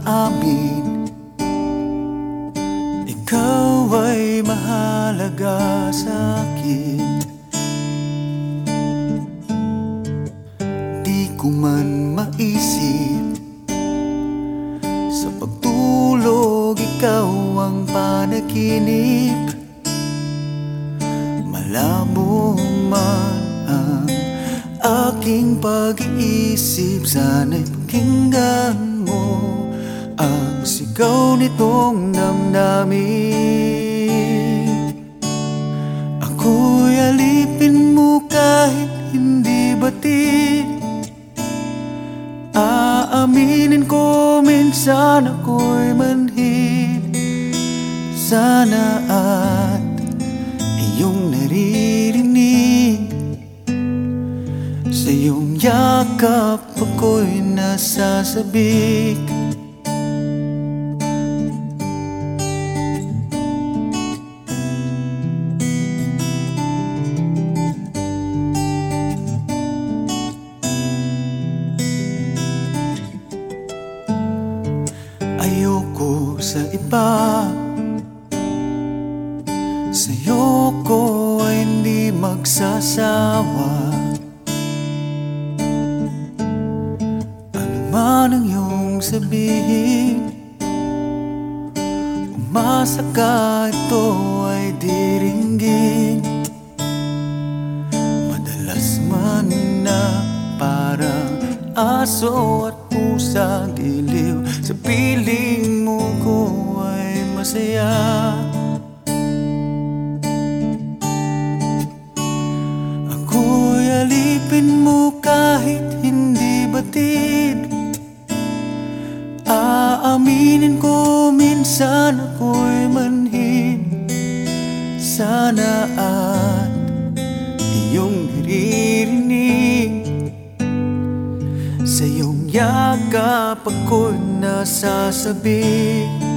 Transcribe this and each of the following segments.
maamin. Ikaw ay mahalaga sa akin. Di ko man maisip. Sa pagtulog ikaw ang panaginip. Malabo man ang aking pag-iisip. Sana'y pakinggan mo Ang sigaw nitong damdamin. Ako'y alipin mo kahit hindi batid Aaminin ko minsan ako'y manhid. Sana at iyong naririnig. Sa iyong yakap ako'y nasasabik Ayoko sa iba. Sa'yo ko ay hindi magsasawa. Ano man ang iyong sabihin Umasa ito ay diringgin Madalas man na parang aso at pusa giliw Sa piling mo ko ay masaya. Ako'y alipin mo kahit hindi batid. Aaminin ko minsan ako'y manhid. Sana at yakap ako'y nasasabik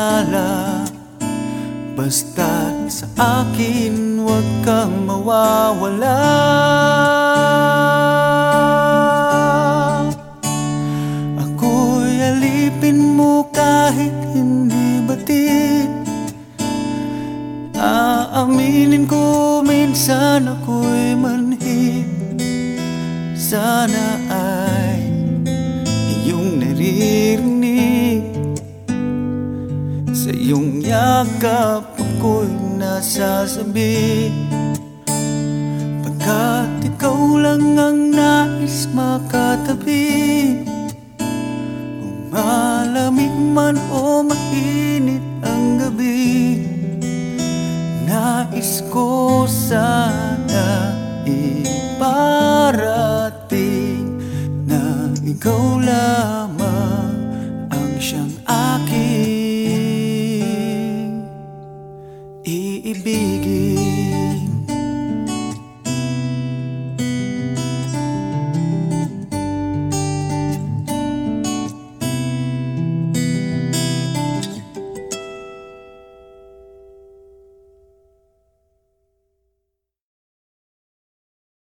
tala Basta sa akin huwag kang mawawala. Ako'y alipin mo kahit hindi batid. Aaminin ko minsan ako'y manhid. Sana yakap ako'y nasasabi Pagkat ikaw lang ang nais makatabi Kung malamig man o mainit ang gabi Nais ko sana iparating Na ikaw lamang ang siyang aking iibigin